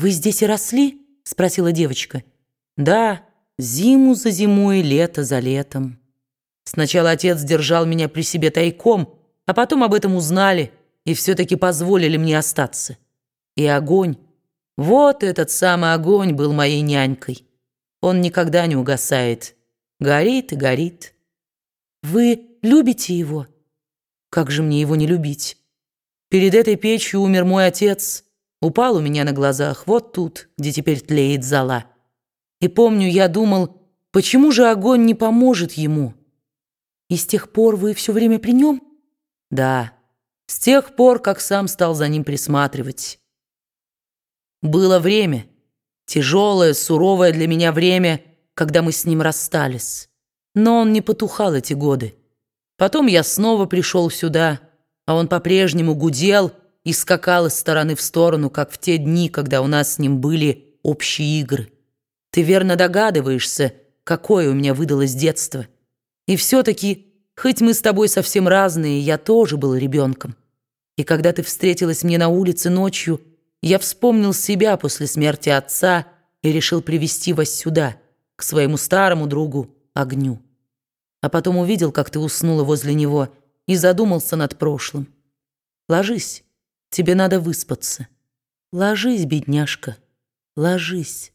«Вы здесь и росли?» — спросила девочка. «Да, зиму за зимой, лето за летом. Сначала отец держал меня при себе тайком, а потом об этом узнали и все-таки позволили мне остаться. И огонь, вот этот самый огонь был моей нянькой. Он никогда не угасает, горит и горит. Вы любите его? Как же мне его не любить? Перед этой печью умер мой отец, упал у меня на глазах, вот тут, где теперь тлеет зола. И помню, я думал, почему же огонь не поможет ему? И с тех пор вы все время при нем? Да, с тех пор, как сам стал за ним присматривать. Было время, тяжелое, суровое для меня время, когда мы с ним расстались. Но он не потухал эти годы. Потом я снова пришел сюда, а он по-прежнему гудел и скакал из стороны в сторону, как в те дни, когда у нас с ним были общие игры. Ты верно догадываешься, какое у меня выдалось детство. И все-таки, хоть мы с тобой совсем разные, я тоже был ребенком. И когда ты встретилась мне на улице ночью, я вспомнил себя после смерти отца и решил привести вас сюда, к своему старому другу, огню. А потом увидел, как ты уснула возле него, и задумался над прошлым. Ложись, тебе надо выспаться. Ложись, бедняжка, ложись.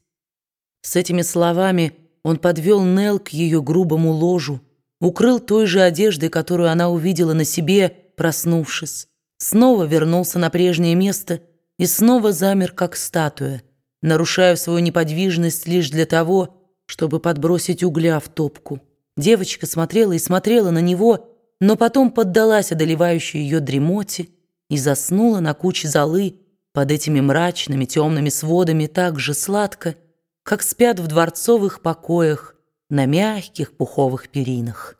С этими словами он подвел Нел к ее грубому ложу, укрыл той же одеждой, которую она увидела на себе, проснувшись, снова вернулся на прежнее место и снова замер, как статуя, нарушая свою неподвижность лишь для того, чтобы подбросить угля в топку. Девочка смотрела и смотрела на него, но потом поддалась одолевающей ее дремоте и заснула на куче золы под этими мрачными темными сводами так же сладко, как спят в дворцовых покоях на мягких пуховых перинах.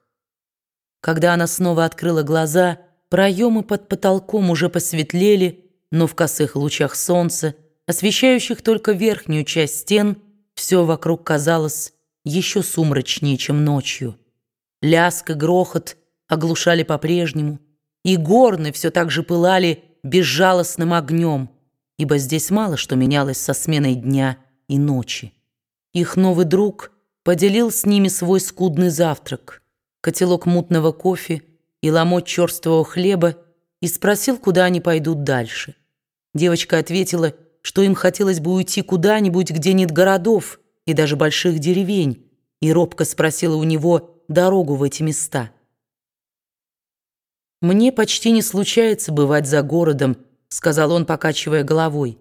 Когда она снова открыла глаза, проемы под потолком уже посветлели, но в косых лучах солнца, освещающих только верхнюю часть стен, все вокруг казалось еще сумрачнее, чем ночью. Ляск и грохот оглушали по-прежнему, и горны все так же пылали безжалостным огнем, ибо здесь мало что менялось со сменой дня и ночи. Их новый друг поделил с ними свой скудный завтрак, котелок мутного кофе и ломоть черствого хлеба и спросил, куда они пойдут дальше. Девочка ответила, что им хотелось бы уйти куда-нибудь, где нет городов и даже больших деревень, и робко спросила у него дорогу в эти места. «Мне почти не случается бывать за городом», — сказал он, покачивая головой.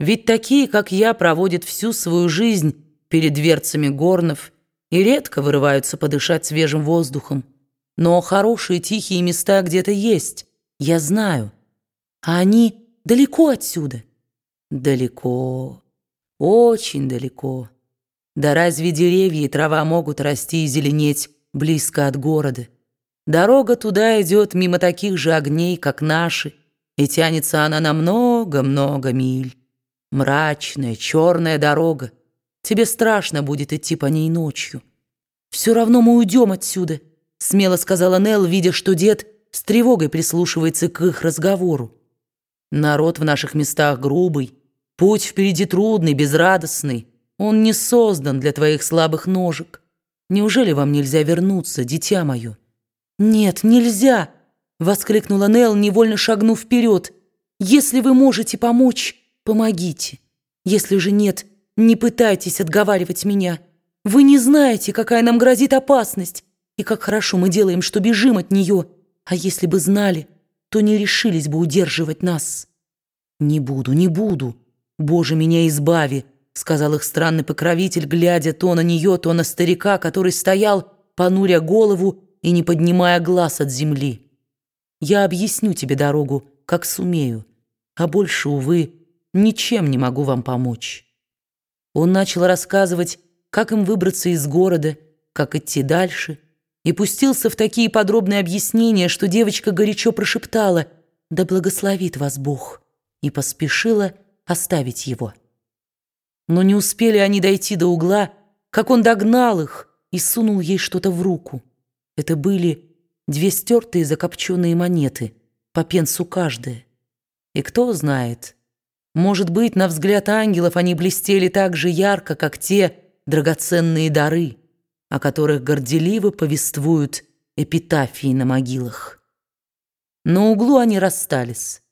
«Ведь такие, как я, проводят всю свою жизнь перед дверцами горнов и редко вырываются подышать свежим воздухом. Но хорошие тихие места где-то есть, я знаю. А они далеко отсюда. Далеко, очень далеко. Да разве деревья и трава могут расти и зеленеть близко от города? Дорога туда идет мимо таких же огней, как наши, и тянется она на много-много миль. Мрачная, черная дорога, Тебе страшно будет идти по ней ночью. Все равно мы уйдем отсюда, смело сказала Нелл, видя, что дед с тревогой прислушивается к их разговору. Народ в наших местах грубый, путь впереди трудный, безрадостный. Он не создан для твоих слабых ножек. Неужели вам нельзя вернуться, дитя мое? Нет, нельзя, воскликнула Нелл, невольно шагнув вперед. Если вы можете помочь, помогите. Если же нет, не пытайтесь отговаривать меня. Вы не знаете, какая нам грозит опасность, и как хорошо мы делаем, что бежим от нее. А если бы знали, то не решились бы удерживать нас. Не буду, не буду. Боже, меня избави, сказал их странный покровитель, глядя то на нее, то на старика, который стоял, понуря голову и не поднимая глаз от земли. Я объясню тебе дорогу, как сумею, а больше, увы, ничем не могу вам помочь. Он начал рассказывать, как им выбраться из города, как идти дальше, и пустился в такие подробные объяснения, что девочка горячо прошептала «Да благословит вас Бог!» и поспешила оставить его. Но не успели они дойти до угла, как он догнал их и сунул ей что-то в руку. Это были две стертые закопченные монеты, по пенсу каждая. И кто знает, Может быть, на взгляд ангелов они блестели так же ярко, как те драгоценные дары, о которых горделиво повествуют эпитафии на могилах. На углу они расстались.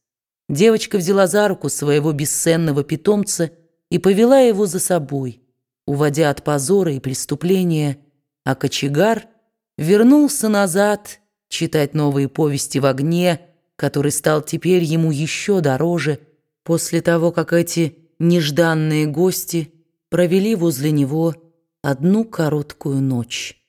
Девочка взяла за руку своего бесценного питомца и повела его за собой, уводя от позора и преступления, а кочегар вернулся назад читать новые повести в огне, который стал теперь ему еще дороже после того, как эти нежданные гости провели возле него одну короткую ночь.